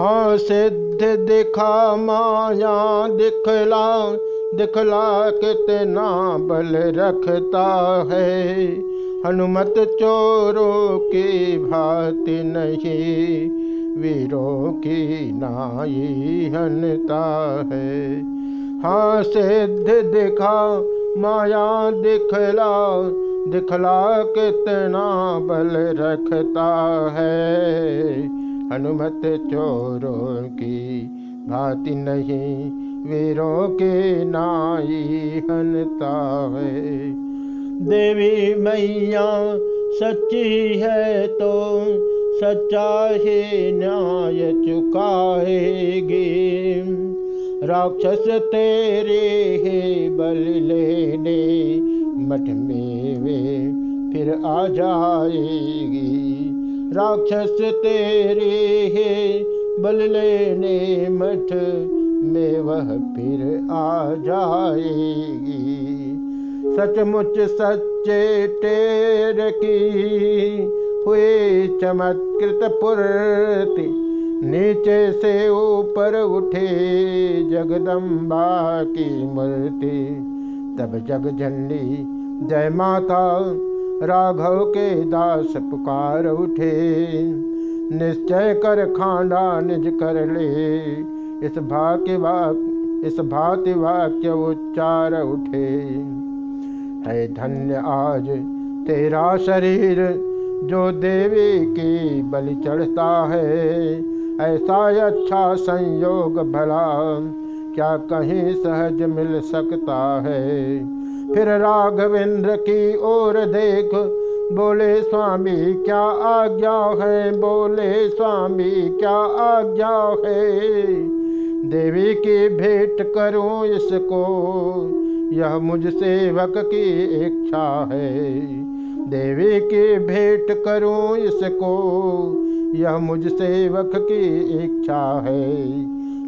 हाँ सिद्ध दिखा माया दिखला दिखला कितना बल रखता है। हनुमत चोरों की भांति नहीं, वीरों की नाई हनता है। हाँ सिद्ध दिखा माया दिखला दिखला कितना बल रखता है। हनुमत चोरों की भांति नहीं, वीरों के नाई हनता है। देवी मैया, सच्ची है तो सच्चा ही न्याय चुकाएगी। राक्षस तेरे ही बल लेने मठ में वे फिर आ जाएगी। राक्षस तेरे ही, बल लेने मठ में वह फिर आ जाएगी। सचमुच सच्चे टेर की हुए चमत्कृत पुरति नीचे से ऊपर उठे जगदम्बा की मूर्ति। तब जग झंडी जय माता राघव के दास पुकार उठे। निश्चय कर खांडा निज कर ले। इस भाग्य वाक, इस भाति वाक्य उच्चार उठे। है धन्य आज तेरा शरीर, जो देवी की बलि चढ़ता है। ऐसा अच्छा संयोग भला, क्या कहीं सहज मिल सकता है? फिर राघवेंद्र की ओर देख, बोले, स्वामी, क्या आज्ञा है? बोले, स्वामी, क्या आज्ञा है? देवी की भेंट करूँ इसको, यह मुझ सेवक की इच्छा है। देवी की भेंट करूँ इसको, यह मुझ सेवक की इच्छा है।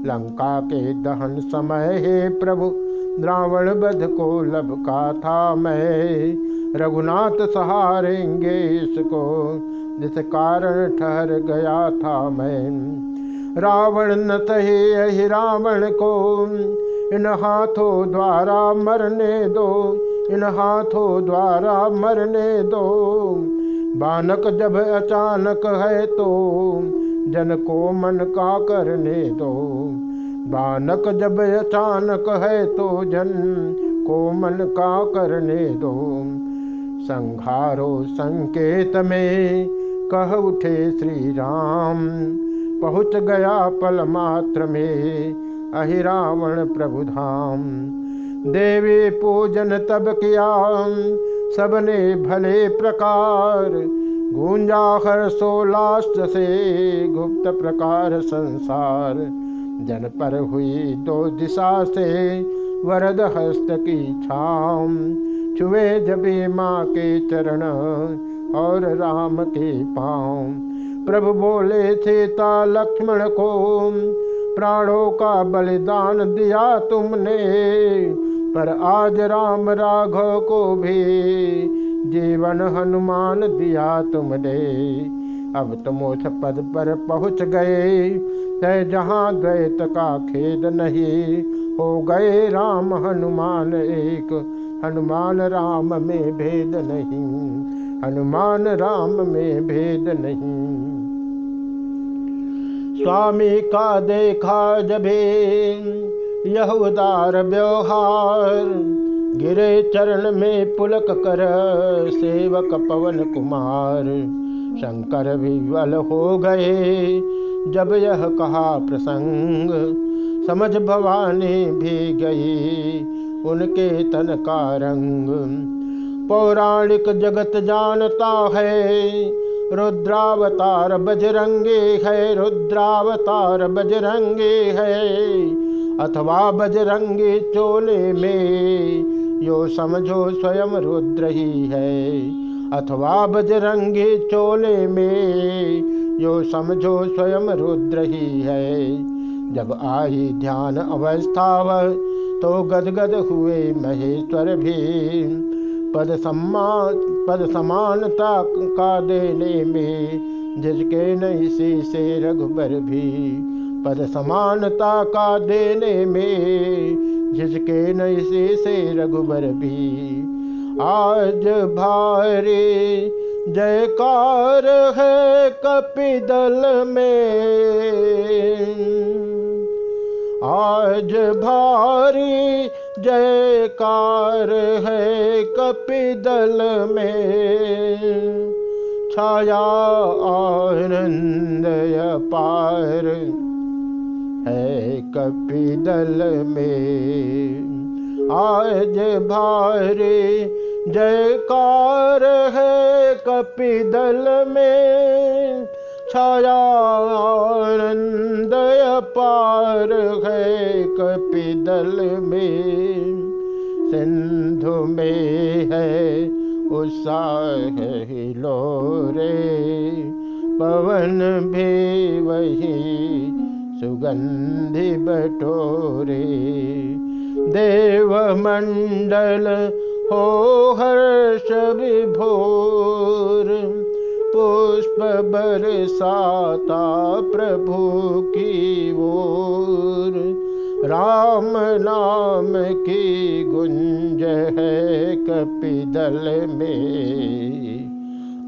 लंका के दहन समय है प्रभु रावण बध को लब का था मैं। रघुनाथ सहारेंगे इसको, जिस कारण ठहर गया था मैं। रावण न तहे रावण को, इन हाथों द्वारा मरने दो, इन हाथों द्वारा मरने दो। बानक जब अचानक है तो जन को मन का करने दो। बानक जब अचानक है तो जन को मन का करने दो। संघारो संकेत में कह उठे श्री राम पहुँच गया पल मात्र में अहिरावण प्रभु धाम। देवी पूजन तब किया, सबने भले प्रकार, गूंजा हर सोलाष्ट से गुप्त प्रकार संसार। जन पर हुई दो दिशा से वरद हस्त की छाम छुए जबे माँ के चरण और राम के पाँव। प्रभु बोले थे ता लक्ष्मण को प्राणों का बलिदान दिया तुमने, पर आज राम राघव को भी जीवन हनुमान दिया तुमने। अब तुम उस पद पर पहुँच गए। है जहाँ द्वैत का खेद नहीं, हो गए राम हनुमान एक। हनुमान राम में भेद नहीं, हनुमान राम में भेद नहीं। स्वामी का देखा जबे यह उदार व्यवहार। गिरे चरण में पुलक कर, सेवक पवन कुमार। शंकर विवल हो गए। जब यह कहा प्रसंग, समझ भवानी भी गई उनके तन का रंग। पौराणिक जगत जानता है, रुद्रावतार बजरंगे है, रुद्रावतार बजरंगे है। अथवा बजरंगे चोले में, यो समझो स्वयं रुद्र ही है। अथवा बजरंगे चोले में। यो समझो स्वयं रुद्र ही है। जब आई ध्यान अवस्था व तो गदगद हुए महेश्वर भी। पद सम्मान पद समानता का देने में, जिसके नहीं सी से रघुबर भी। पद समानता का देने में, जिसके नैसे से रघुबर भी। आज भारी जयकार है कपिदल में। आज भारी जयकार है कपिदल में। छाया आनंद पार है कपिदल में। आज भारी जयकार है कपिदल में छाया आनंद पार है कपिदल में। सिंधु में है उषा उत्साह रे पवन भी वही सुगंधि बटोरे। देव मंडल हो हर्ष विभोर, पुष्प बरसाता प्रभु की ओर। राम नाम की गुंज है कपिदल में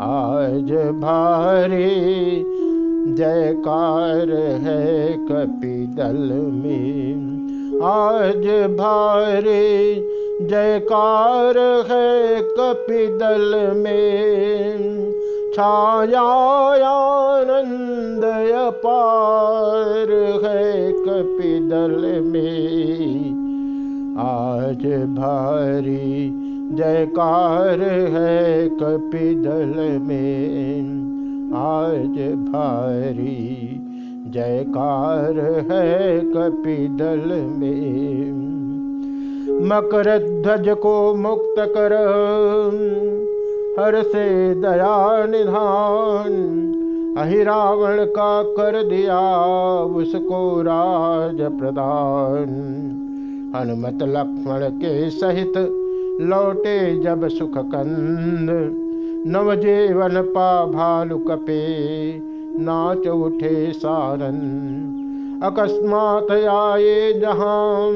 आज भारी जयकार है कपिदल में आज भारी जयकार है कपिदल में। छाया आनंद पार है कपिदल में। आज भारी जयकार है कपिदल में। आज भारी जयकार है कपिदल में। मकर ध्वज को मुक्त कर। हर से दया निधान, अहिरावण का कर दिया उसको राज प्रदान। हनुमत लक्ष्मण के सहित लौटे जब सुख कंद नवजीवन पा भालु कपे, नाच उठे सारन। अकस्मात आए जहाँ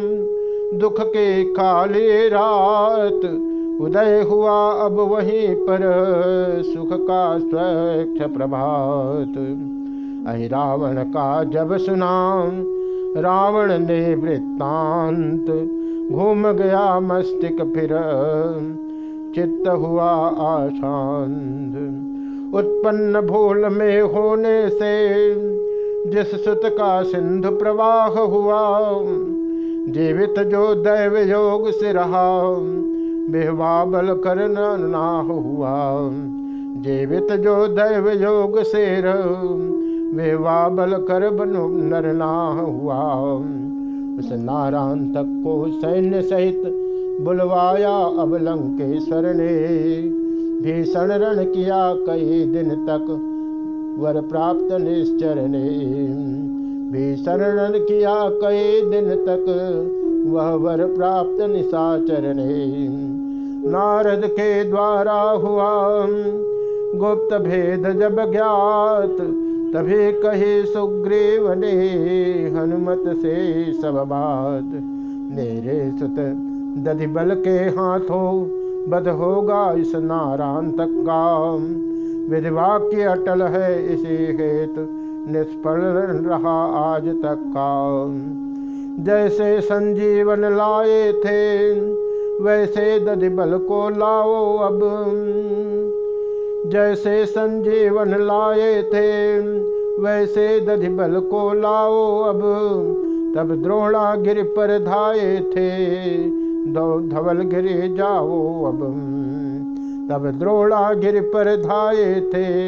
दुख के काले रात। उदय हुआ अब वहीं पर, सुख का स्वच्छ प्रभात। अहि रावण का जब सुना रावण ने वृत्तांत। घूम गया मस्तिक फिर, चित्त हुआ आशांत। उत्पन्न भूल में होने से, जिस सुत का सिंधु प्रवाह हुआ जीवित जो दैव योग से रहा बेहवाबल कर ना हुआ। जीवित जो दैव योग से बेहवाबल कर बनो नर ना हुआ। उस नारायण तक को सैन्य सहित बुलवाया अब लंकेश्वर ने। भीषण रण किया कई दिन तक, वर प्राप्त निश्चर ने। शरण किया, कई दिन तक वह वर प्राप्त निशाचर ने नारद के द्वारा हुआ गुप्त भेद जब ज्ञात, तभी कहे सुग्रीव ने, हनुमत से सब बात। मेरे सुत दधि बल के हाथों बध होगा इस नारायण तक का विधवाक्य अटल है इसी हेतु निष्फल रहा आज तक का। जैसे संजीवन लाए थे, वैसे दधिबल को लाओ अब। जैसे संजीवन लाए थे, वैसे दधिबल को लाओ अब। तब द्रोणा गिर पर धाए थे दो धवल गिरे जाओ अब। तब द्रोणा गिर पर धाए थे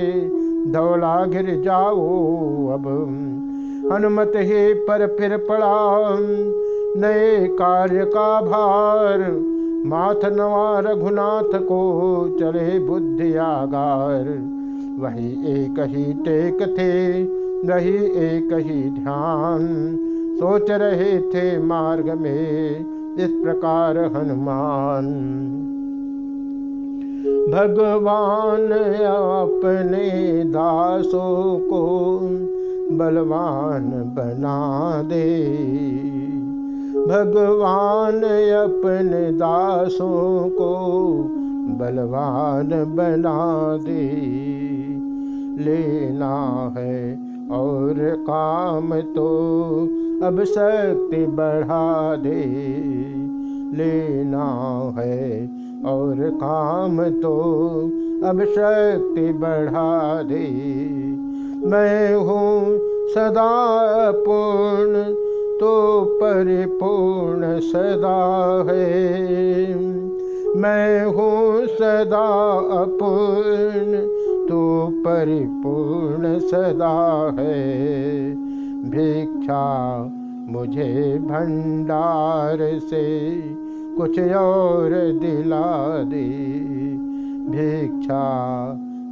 धौला गिर जाओ, अब हनुमत हे पर फिर पड़ा नए कार्य का भार, माथ नवा रघुनाथ को चले बुद्धि आगार। वही एक ही टेक थे वही एक ही ध्यान। सोच रहे थे मार्ग में, इस प्रकार हनुमान। भगवान अपने दासों को बलवान बना दे। भगवान अपने दासों को बलवान बना दे। लेना है और काम तो अब शक्ति बढ़ा दे। लेना है और काम तो अब शक्ति बढ़ा दे। मैं हूँ सदा पूर्ण तो परिपूर्ण सदा है। मैं हूँ सदा अपूर्ण तो परिपूर्ण सदा है। भिक्षा मुझे भंडार से कुछ और दिला दे। भिक्षा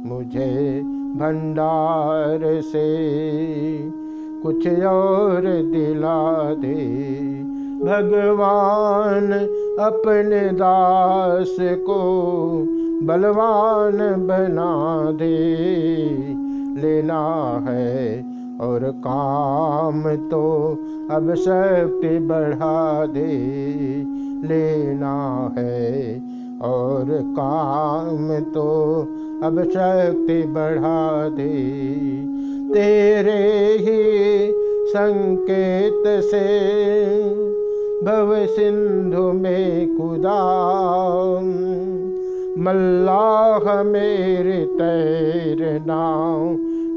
मुझे भंडार से। कुछ और दिला दे। भगवान अपने दास को बलवान बना दे। लेना है और काम तो अब शक्ति बढ़ा दे। लेना है। और काम तो अब शक्ति बढ़ा दे। तेरे ही संकेत से भव सिंधु में कुदा मल्लाह मेरे तैरना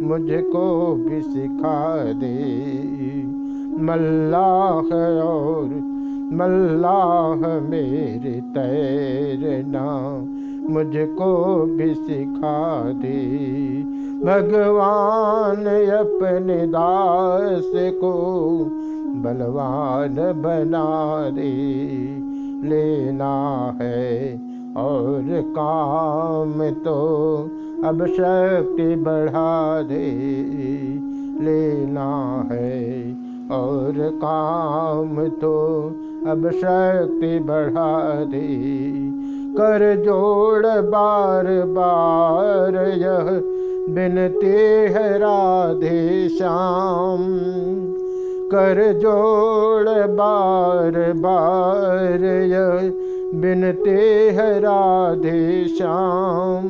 मुझको भी सिखा दे। मल्लाह और मल्लाह मेरे तैरना मुझको भी सिखा दे। भगवान अपने दास को बलवान बना दे। लेना है और काम तो अब शक्ति बढ़ा दे। लेना है और काम तो अब शक्ति बढ़ा दे। कर जोड़ बार बार यह बिनती है राधे श्याम। कर जोड़ बार बार यह बिनती है राधे श्याम।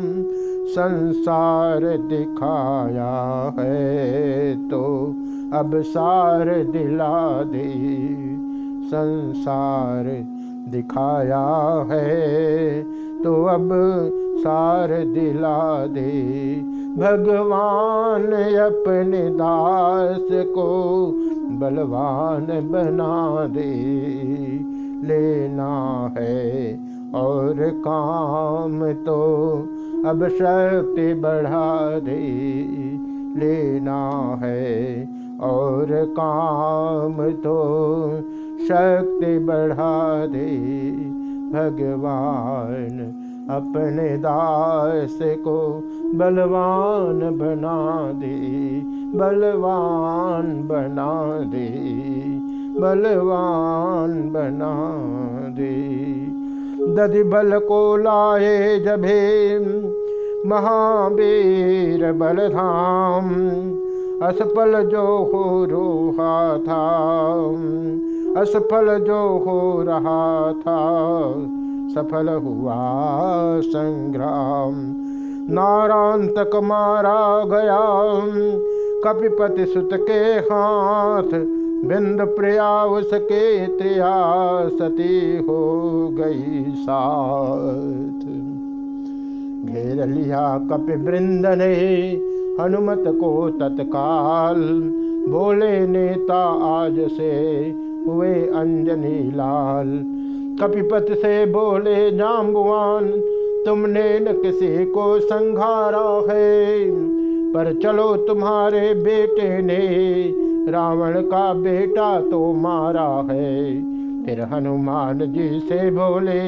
संसार दिखाया है तो अब सार दिला दे। संसार दिखाया है तो अब सार दिला दे। भगवान अपने दास को बलवान बना दे। लेना है और काम तो अब शक्ति बढ़ा दे। लेना है और काम तो शक्ति बढ़ा दे। भगवान अपने दास को बलवान बना दे। बलवान बना दे। बलवान बना दे। दधि बल को लाए जभे महावीर बलधाम। असफल जो हो रोहा था असफल जो हो रहा था सफल हुआ संग्राम नारांतक मारा गया कपिपति सुत के हाथ बिंद प्रिया उसके त्रिया सती हो गई साथ। घेर लिया कपि वृंद ने हनुमत को तत्काल। बोले नेता आज से हुए अंजनी लाल। कपिपत से बोले जाम्बुआन तुमने न किसी को संघारा है। पर चलो तुम्हारे बेटे ने रावण का बेटा तो मारा है। फिर हनुमान जी से बोले,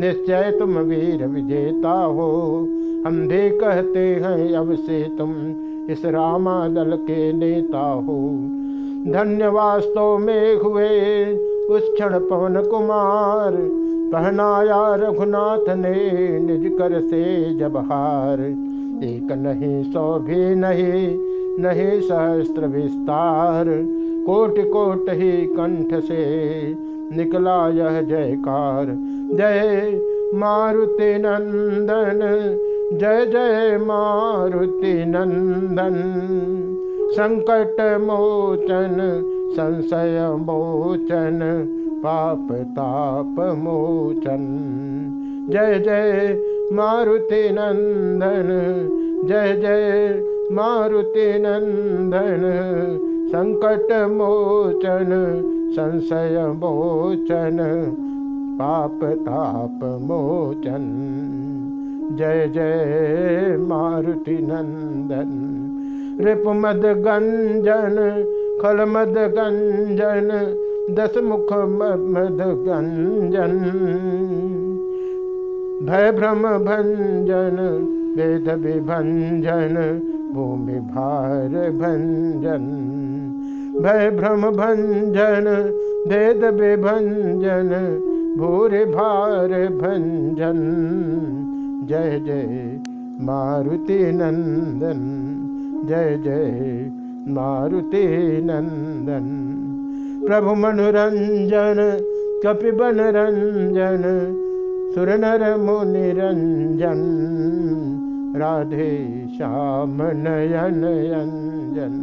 निश्चय तुम वीर विजेता हो। हम भी कहते हैं, अब से तुम इस रामा दल के नेता हो। धन्य वास्तव में हुए उस क्षण पवन कुमार, पहनाया रघुनाथ ने निज कर से जब हार एक नहीं, सौ भी नहीं नहीं सहस्त्र विस्तार। कोट कोट ही कंठ से निकला यह जयकार। जय मारुति नंदन, जय जय मारुति नंदन। संकट मोचन संशय मोचन पाप ताप मोचन जय जय मारुति नंदन, जय जय मारुति नंदन। संकट मोचन संशय मोचन पाप ताप मोचन जय जय मारुति नंदन। रिपुमद गंजन खलमद गंजन दस मुख मद गंजन भय भ्रम भंजन वेद विभंजन भूमि भार भंजन भय भ्रम भंजन वेद विभंजन भूरि भार भंजन जय जय मारुति नंदन जय जय मारुति नंदन। प्रभु मनोरंजन कपिबन रंजन सुर मुनि रंजन राधे श्याम नयन यंजन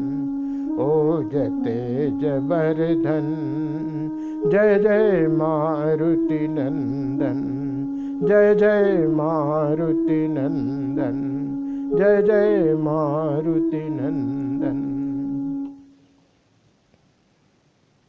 ओ जते जबरधन जय जय मारुति नंदन। जय जय मारुति नंदन। जय जय मारुति नंदन